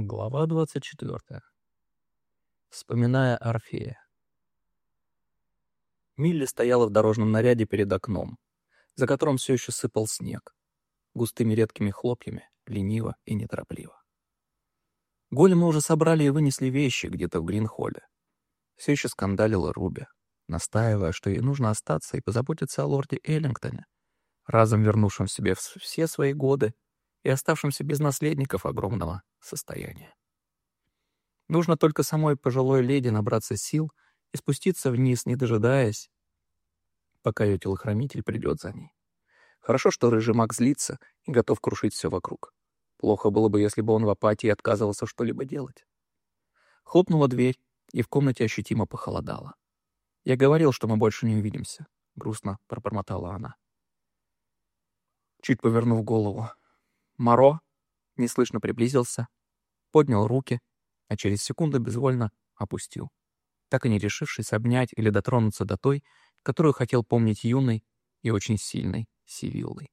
Глава 24. Вспоминая Орфея. Милли стояла в дорожном наряде перед окном, за которым все еще сыпал снег, густыми редкими хлопьями, лениво и неторопливо. Големы уже собрали и вынесли вещи где-то в Гринхолле. Все еще скандалила Руби, настаивая, что ей нужно остаться и позаботиться о лорде Эллингтоне, разом вернувшем себе все свои годы и оставшимся без наследников огромного состояния. Нужно только самой пожилой леди набраться сил и спуститься вниз, не дожидаясь, пока ее телохранитель придет за ней. Хорошо, что рыжий маг злится и готов крушить все вокруг. Плохо было бы, если бы он в апатии отказывался что-либо делать. Хлопнула дверь, и в комнате ощутимо похолодало. «Я говорил, что мы больше не увидимся», — грустно пробормотала она. Чуть повернув голову, Моро неслышно приблизился, поднял руки, а через секунду безвольно опустил, так и не решившись обнять или дотронуться до той, которую хотел помнить юной и очень сильной Сивиллой.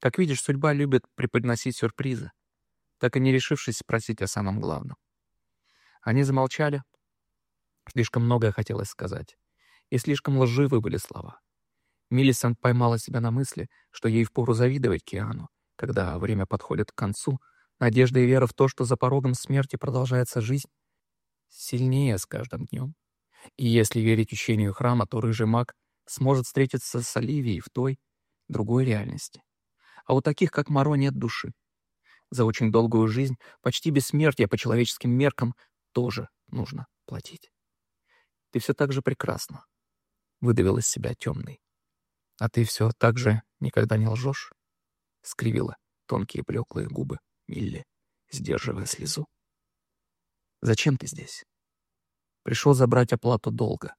Как видишь, судьба любит преподносить сюрпризы, так и не решившись спросить о самом главном. Они замолчали. Слишком многое хотелось сказать, и слишком лживы были слова. Миллисон поймала себя на мысли, что ей впору завидовать Киану, когда время подходит к концу, надежда и вера в то, что за порогом смерти продолжается жизнь, сильнее с каждым днем. И если верить учению храма, то рыжий маг сможет встретиться с Оливией в той, другой реальности. А у таких, как Моро, нет души. За очень долгую жизнь, почти бессмертие по человеческим меркам, тоже нужно платить. Ты все так же прекрасна, — выдавил из себя темный. А ты все так же никогда не лжешь? — скривила тонкие блеклые губы Милли, сдерживая слезу. «Зачем ты здесь?» «Пришел забрать оплату долга.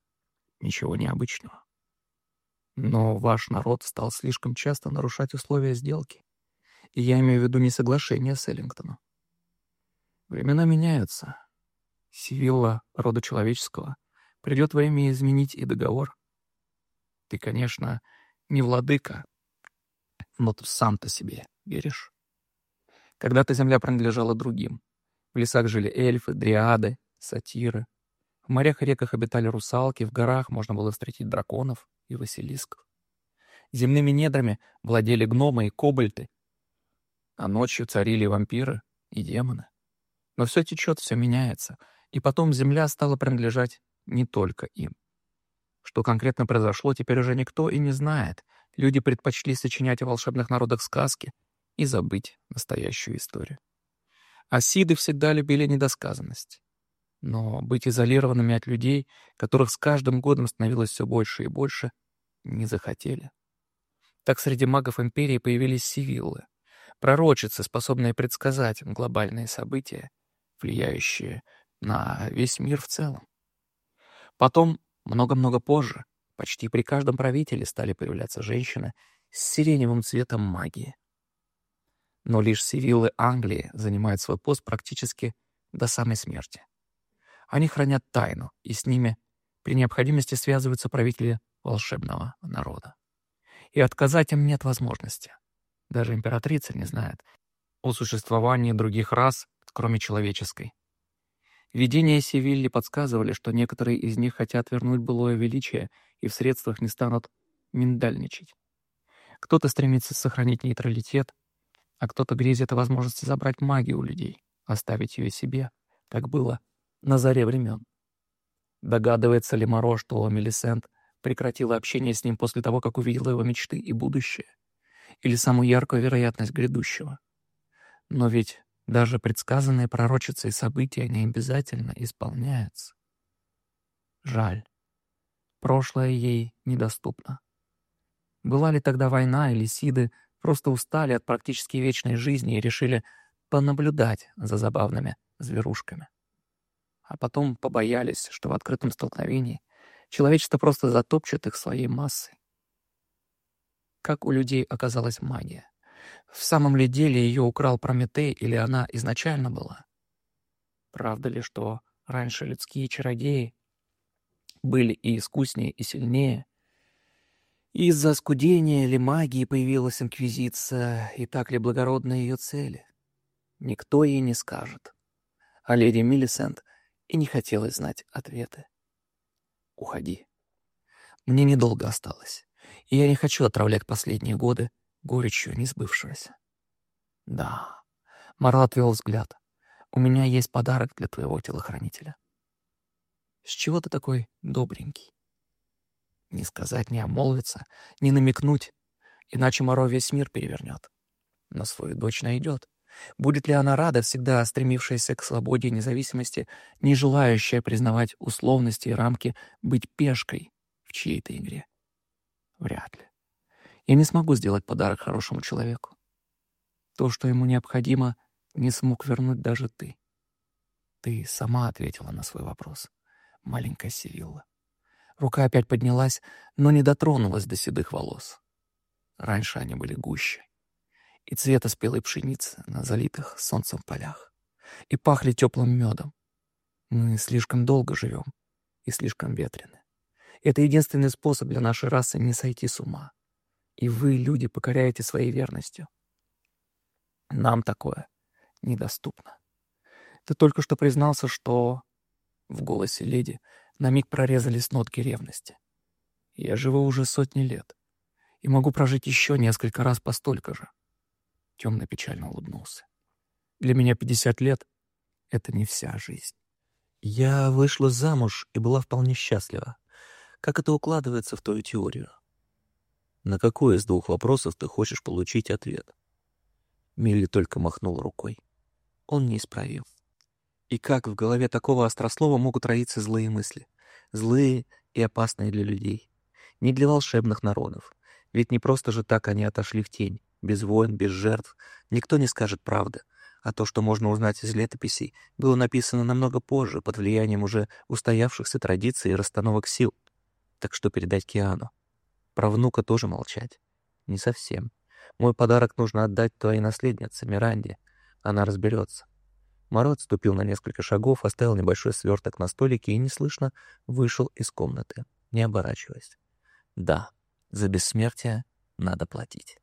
Ничего необычного. Но ваш народ стал слишком часто нарушать условия сделки. И я имею в виду не соглашение с Эллингтоном. Времена меняются. Сивилла рода человеческого придет время изменить и договор. Ты, конечно, не владыка, но ты сам-то себе веришь? Когда-то земля принадлежала другим. В лесах жили эльфы, дриады, сатиры. В морях и реках обитали русалки, в горах можно было встретить драконов и василисков. Земными недрами владели гномы и кобальты, а ночью царили вампиры и демоны. Но все течет, все меняется, и потом земля стала принадлежать не только им. Что конкретно произошло, теперь уже никто и не знает, люди предпочли сочинять о волшебных народах сказки и забыть настоящую историю. Асиды всегда любили недосказанность. Но быть изолированными от людей, которых с каждым годом становилось все больше и больше, не захотели. Так среди магов Империи появились сивиллы, пророчицы, способные предсказать глобальные события, влияющие на весь мир в целом. Потом, много-много позже, Почти при каждом правителе стали появляться женщины с сиреневым цветом магии. Но лишь сивиллы Англии занимают свой пост практически до самой смерти. Они хранят тайну, и с ними при необходимости связываются правители волшебного народа. И отказать им нет возможности. Даже императрица не знает о существовании других рас, кроме человеческой. Видения Севилли подсказывали, что некоторые из них хотят вернуть былое величие и в средствах не станут миндальничать. Кто-то стремится сохранить нейтралитет, а кто-то грезит о возможности забрать магию у людей, оставить ее себе, как было на заре времен. Догадывается ли Моро, что Мелисент прекратила общение с ним после того, как увидела его мечты и будущее? Или самую яркую вероятность грядущего? Но ведь даже предсказанные пророчицей события не обязательно исполняются. Жаль. Прошлое ей недоступно. Была ли тогда война, или Сиды просто устали от практически вечной жизни и решили понаблюдать за забавными зверушками. А потом побоялись, что в открытом столкновении человечество просто затопчет их своей массой. Как у людей оказалась магия? В самом ли деле ее украл Прометей или она изначально была? Правда ли, что раньше людские чародеи были и искуснее, и сильнее? Из-за скудения ли магии появилась Инквизиция, и так ли благородны ее цели? никто ей не скажет. А леди Миллисент и не хотелось знать ответы. Уходи. Мне недолго осталось, и я не хочу отравлять последние годы горечью несбывшегося. Да, Марл отвел взгляд. У меня есть подарок для твоего телохранителя. С чего ты такой добренький? Не сказать, не обмолвиться, не намекнуть, иначе Моро весь мир перевернет. Но свою дочь найдет. Будет ли она рада, всегда стремившаяся к свободе и независимости, не желающая признавать условности и рамки, быть пешкой в чьей-то игре? Вряд ли. Я не смогу сделать подарок хорошему человеку. То, что ему необходимо, не смог вернуть даже ты. Ты сама ответила на свой вопрос, маленькая Сивилла. Рука опять поднялась, но не дотронулась до седых волос. Раньше они были гуще. И цвета спелой пшеницы на залитых солнцем полях. И пахли теплым медом. Мы слишком долго живем и слишком ветрены. Это единственный способ для нашей расы не сойти с ума. И вы, люди, покоряете своей верностью. Нам такое недоступно. Ты только что признался, что... В голосе леди на миг прорезались нотки ревности. Я живу уже сотни лет и могу прожить еще несколько раз по столько же. Темно печально улыбнулся. Для меня 50 лет — это не вся жизнь. Я вышла замуж и была вполне счастлива. Как это укладывается в твою теорию? На какой из двух вопросов ты хочешь получить ответ? Милли только махнул рукой. Он неисправим. И как в голове такого острослова могут роиться злые мысли? Злые и опасные для людей. Не для волшебных народов. Ведь не просто же так они отошли в тень. Без войн, без жертв. Никто не скажет правды. А то, что можно узнать из летописей, было написано намного позже, под влиянием уже устоявшихся традиций и расстановок сил. Так что передать Киану? Про внука тоже молчать? Не совсем. Мой подарок нужно отдать твоей наследнице, Миранде. Она разберется. Моро отступил на несколько шагов, оставил небольшой сверток на столике и неслышно вышел из комнаты, не оборачиваясь. Да, за бессмертие надо платить.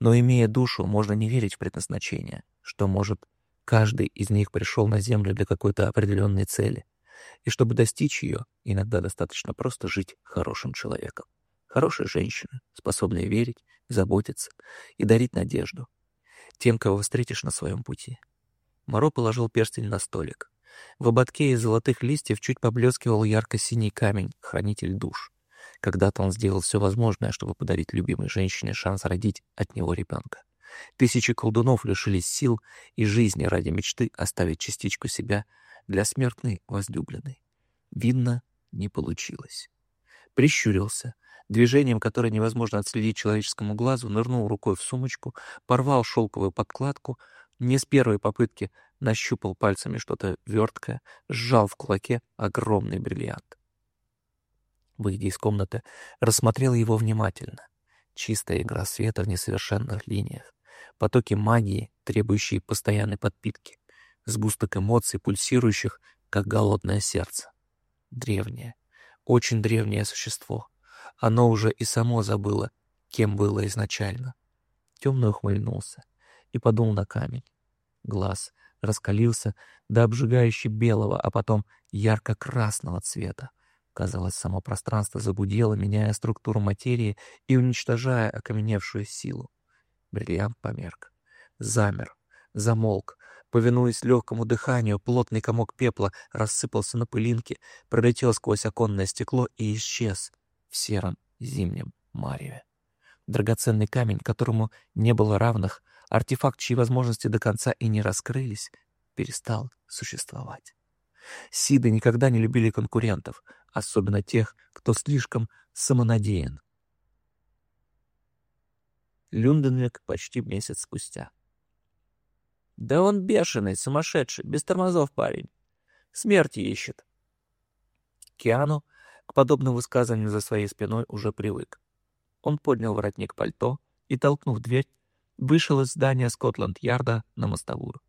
Но, имея душу, можно не верить в предназначение, что, может, каждый из них пришел на Землю для какой-то определенной цели. И чтобы достичь ее, иногда достаточно просто жить хорошим человеком. Хорошей женщиной, способной верить, заботиться и дарить надежду, тем, кого встретишь на своем пути. Моро положил перстень на столик. В ободке из золотых листьев чуть поблескивал ярко-синий камень, хранитель душ. Когда-то он сделал все возможное, чтобы подарить любимой женщине шанс родить от него ребенка. Тысячи колдунов лишились сил и жизни ради мечты оставить частичку себя для смертной возлюбленной. Видно, не получилось. Прищурился, Движением, которое невозможно отследить человеческому глазу, нырнул рукой в сумочку, порвал шелковую подкладку, не с первой попытки нащупал пальцами что-то верткое, сжал в кулаке огромный бриллиант. Выйдя из комнаты, рассмотрел его внимательно. Чистая игра света в несовершенных линиях, потоки магии, требующие постоянной подпитки, сгусток эмоций, пульсирующих, как голодное сердце. Древнее, очень древнее существо — оно уже и само забыло, кем было изначально. Темно ухмыльнулся и подул на камень. Глаз раскалился до обжигающей белого, а потом ярко-красного цвета. Казалось, само пространство загудело, меняя структуру материи и уничтожая окаменевшую силу. Бриллиант померк. Замер, замолк. Повинуясь легкому дыханию, плотный комок пепла рассыпался на пылинки, пролетел сквозь оконное стекло и исчез — в сером зимнем мареве. Драгоценный камень, которому не было равных, артефакт, чьи возможности до конца и не раскрылись, перестал существовать. Сиды никогда не любили конкурентов, особенно тех, кто слишком самонадеян. Люнденвик почти месяц спустя. «Да он бешеный, сумасшедший, без тормозов парень. Смерти ищет». Киану к подобному высказыванию за своей спиной уже привык. Он поднял воротник пальто и, толкнув дверь, вышел из здания Скотланд-Ярда на мостовую.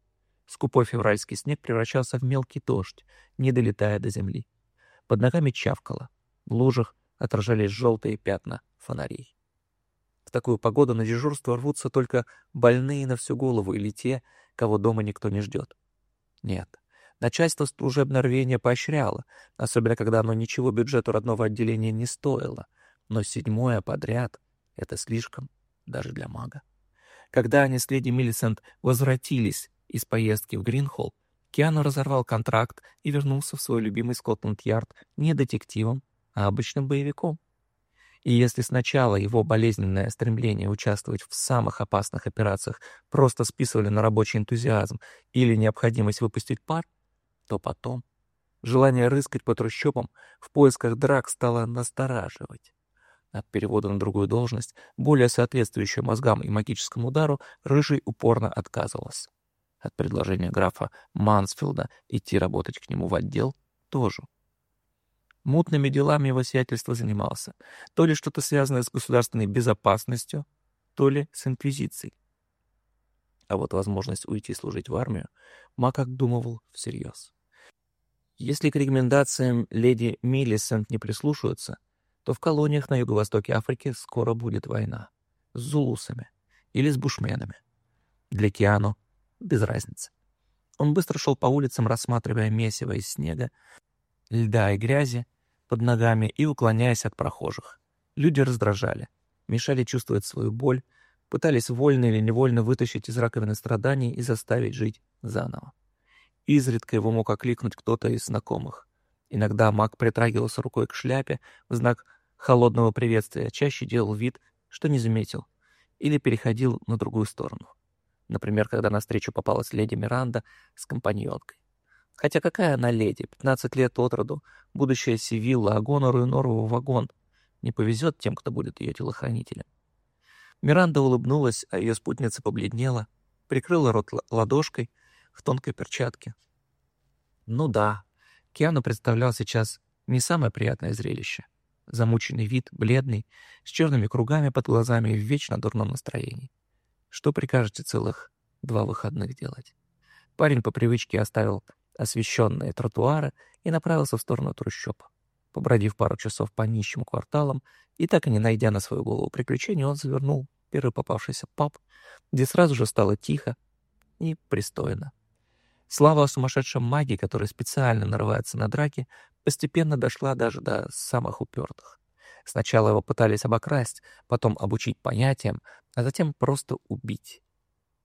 Скупой февральский снег превращался в мелкий дождь, не долетая до земли. Под ногами чавкало. В лужах отражались желтые пятна фонарей. такую погоду на дежурство рвутся только больные на всю голову или те, кого дома никто не ждет. Нет, начальство служебное рвение поощряло, особенно когда оно ничего бюджету родного отделения не стоило. Но седьмое подряд — это слишком даже для мага. Когда они с леди Миллисент возвратились из поездки в Гринхолл, Киану разорвал контракт и вернулся в свой любимый Скотланд-Ярд не детективом, а обычным боевиком. И если сначала его болезненное стремление участвовать в самых опасных операциях просто списывали на рабочий энтузиазм или необходимость выпустить пар, то потом желание рыскать по трущобам в поисках драк стало настораживать. От перевода на другую должность, более соответствующую мозгам и магическому удару, Рыжий упорно отказывался. От предложения графа Мансфилда идти работать к нему в отдел тоже Мутными делами его сиятельство занимался. То ли что-то связанное с государственной безопасностью, то ли с инквизицией. А вот возможность уйти служить в армию Мак обдумывал всерьез. Если к рекомендациям леди Миллисент не прислушаются, то в колониях на юго-востоке Африки скоро будет война. С зулусами или с бушменами. Для Киану без разницы. Он быстро шел по улицам, рассматривая месиво из снега, льда и грязи, под ногами и уклоняясь от прохожих. Люди раздражали, мешали чувствовать свою боль, пытались вольно или невольно вытащить из раковины страданий и заставить жить заново. Изредка его мог окликнуть кто-то из знакомых. Иногда маг притрагивался рукой к шляпе в знак холодного приветствия, чаще делал вид, что не заметил, или переходил на другую сторону. Например, когда навстречу попалась леди Миранда с компаньонкой. Хотя какая она леди, 15 лет от роду, будущая Сивилла, а гонору и норову вагон. Не повезет тем, кто будет ее телохранителем. Миранда улыбнулась, а ее спутница побледнела, прикрыла рот ладошкой в тонкой перчатке. Ну да, Киану представлял сейчас не самое приятное зрелище. Замученный вид, бледный, с черными кругами под глазами и в вечно дурном настроении. Что прикажете целых два выходных делать? Парень по привычке оставил освещенные тротуары и направился в сторону трущоб. Побродив пару часов по нищим кварталам и так и не найдя на свою голову приключений, он завернул первый попавшийся паб, где сразу же стало тихо и пристойно. Слава о сумасшедшем маге, который специально нарывается на драки, постепенно дошла даже до самых упертых. Сначала его пытались обокрасть, потом обучить понятиям, а затем просто убить,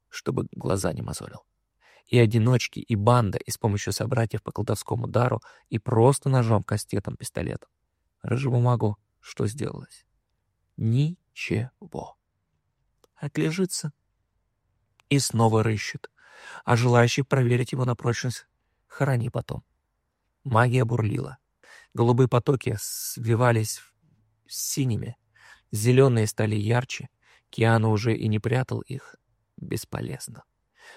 чтобы глаза не мозолил и одиночки, и банда, и с помощью собратьев по колдовскому дару, и просто ножом, кастетом, пистолетом. Рыжему магу что сделалось? Ничего. Отлежится и снова рыщет, а желающих проверить его на прочность хорони потом. Магия бурлила. Голубые потоки свивались с синими, зеленые стали ярче, Киану уже и не прятал их. Бесполезно.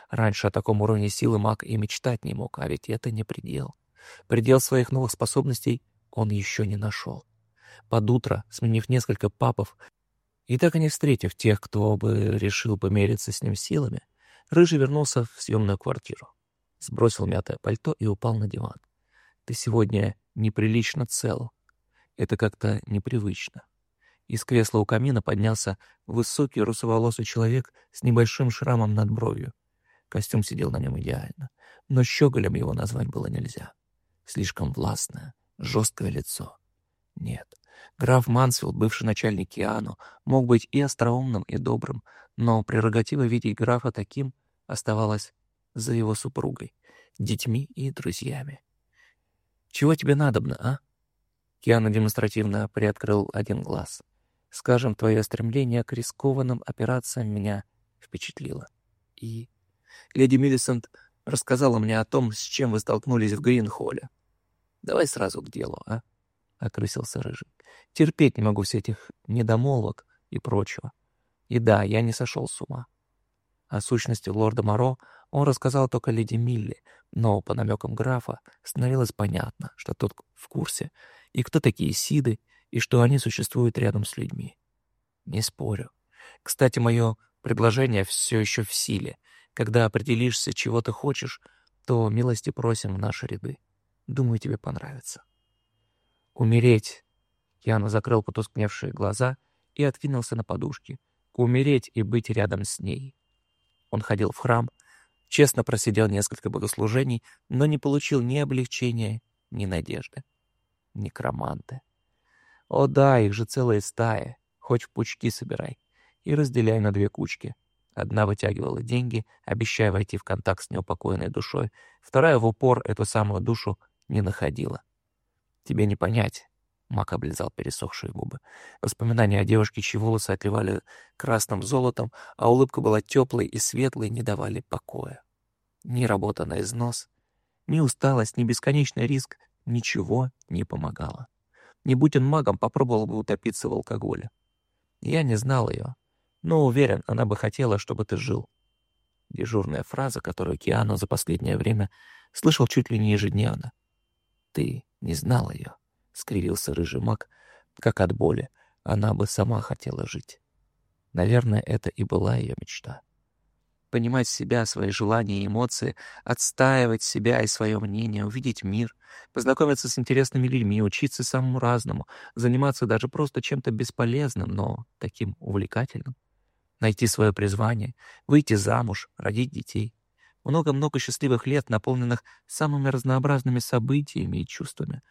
Раньше о таком уровне силы маг и мечтать не мог, а ведь это не предел. Предел своих новых способностей он еще не нашел. Под утро, сменив несколько папов и так и не встретив тех, кто бы решил помериться с ним силами, Рыжий вернулся в съемную квартиру. Сбросил мятое пальто и упал на диван. «Ты сегодня неприлично цел. Это как-то непривычно». Из кресла у камина поднялся высокий русоволосый человек с небольшим шрамом над бровью. Костюм сидел на нем идеально, но щеголем его назвать было нельзя. Слишком властное, жесткое лицо. Нет, граф Мансфилд, бывший начальник Киану, мог быть и остроумным, и добрым, но прерогатива видеть графа таким оставалась за его супругой, детьми и друзьями. «Чего тебе надобно, а?» Киану демонстративно приоткрыл один глаз. «Скажем, твое стремление к рискованным операциям меня впечатлило. И Леди Миллисент рассказала мне о том, с чем вы столкнулись в Гринхолле. Давай сразу к делу, а? Окрысился Рыжий. Терпеть не могу всех этих недомолвок и прочего. И да, я не сошел с ума. О сущности лорда Моро он рассказал только леди Милли, но по намекам графа становилось понятно, что тот в курсе, и кто такие Сиды, и что они существуют рядом с людьми. Не спорю. Кстати, мое предложение все еще в силе, когда определишься, чего ты хочешь, то милости просим в наши ряды. Думаю, тебе понравится. Умереть. Яна закрыл потускневшие глаза и откинулся на подушки, умереть и быть рядом с ней. Он ходил в храм, честно просидел несколько богослужений, но не получил ни облегчения, ни надежды. Некроманты. О да, их же целая стая. Хоть в пучки собирай. И разделяй на две кучки. Одна вытягивала деньги, обещая войти в контакт с неупокоенной душой. Вторая в упор эту самую душу не находила. Тебе не понять. Мак облизал пересохшие губы. Воспоминания о девушке, чьи волосы отливали красным золотом, а улыбка была теплой и светлой, не давали покоя. Ни работа на износ, ни усталость, ни бесконечный риск ничего не помогало. Не будь он магом, попробовал бы утопиться в алкоголе. Я не знал ее, но уверен, она бы хотела, чтобы ты жил. Дежурная фраза, которую Киану за последнее время слышал чуть ли не ежедневно. «Ты не знал ее», — скривился рыжий маг, как от боли. Она бы сама хотела жить. Наверное, это и была ее мечта понимать себя, свои желания и эмоции, отстаивать себя и свое мнение, увидеть мир, познакомиться с интересными людьми, учиться самому разному, заниматься даже просто чем-то бесполезным, но таким увлекательным, найти свое призвание, выйти замуж, родить детей. Много-много счастливых лет, наполненных самыми разнообразными событиями и чувствами,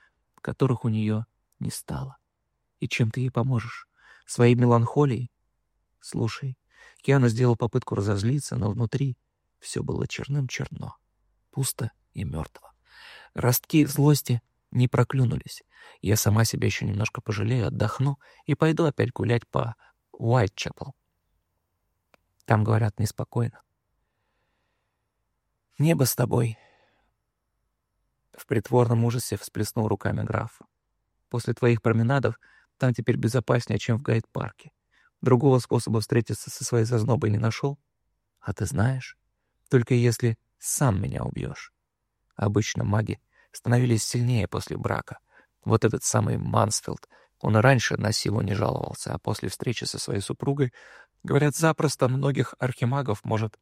которых у нее не стало. И чем ты ей поможешь? Своей меланхолией? Слушай, Киана сделал попытку разозлиться, но внутри все было черным-черно, пусто и мертво. Ростки злости не проклюнулись. Я сама себя еще немножко пожалею, отдохну и пойду опять гулять по Уайтчепл. Там, говорят, неспокойно. Небо с тобой. В притворном ужасе всплеснул руками граф. После твоих променадов там теперь безопаснее, чем в гайд-парке. Другого способа встретиться со своей зазнобой не нашел? А ты знаешь, только если сам меня убьешь. Обычно маги становились сильнее после брака. Вот этот самый Мансфилд, он раньше на силу не жаловался, а после встречи со своей супругой, говорят, запросто многих архимагов может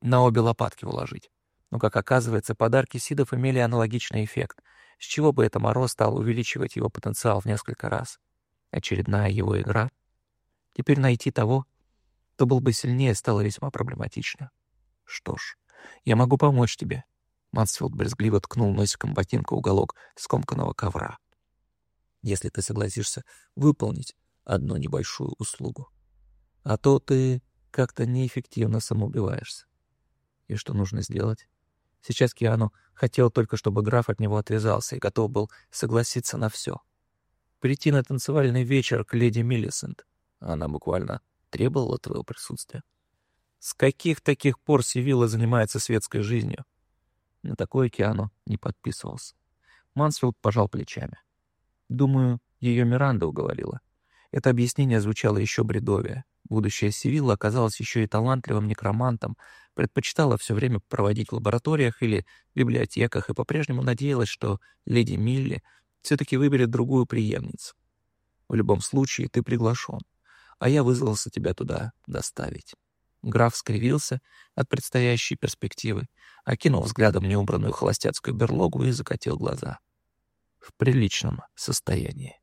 на обе лопатки уложить. Но, как оказывается, подарки Сидов имели аналогичный эффект. С чего бы это Моро стал увеличивать его потенциал в несколько раз? Очередная его игра — Теперь найти того, кто был бы сильнее, стало весьма проблематично. Что ж, я могу помочь тебе. Мансфилд брезгливо ткнул носиком ботинка уголок скомканного ковра. Если ты согласишься выполнить одну небольшую услугу. А то ты как-то неэффективно самоубиваешься. И что нужно сделать? Сейчас Киану хотел только, чтобы граф от него отвязался и готов был согласиться на все. Прийти на танцевальный вечер к леди Миллисент, она буквально требовала твоего присутствия. С каких таких пор Севилла занимается светской жизнью? На такое Киану не подписывался. Мансфилд пожал плечами. Думаю, ее Миранда уговорила. Это объяснение звучало еще бредовее. Будущая Севилла оказалась еще и талантливым некромантом, предпочитала все время проводить в лабораториях или библиотеках и по-прежнему надеялась, что леди Милли все-таки выберет другую преемницу. В любом случае, ты приглашен а я вызвался тебя туда доставить». Граф скривился от предстоящей перспективы, окинул взглядом неубранную холостяцкую берлогу и закатил глаза. В приличном состоянии.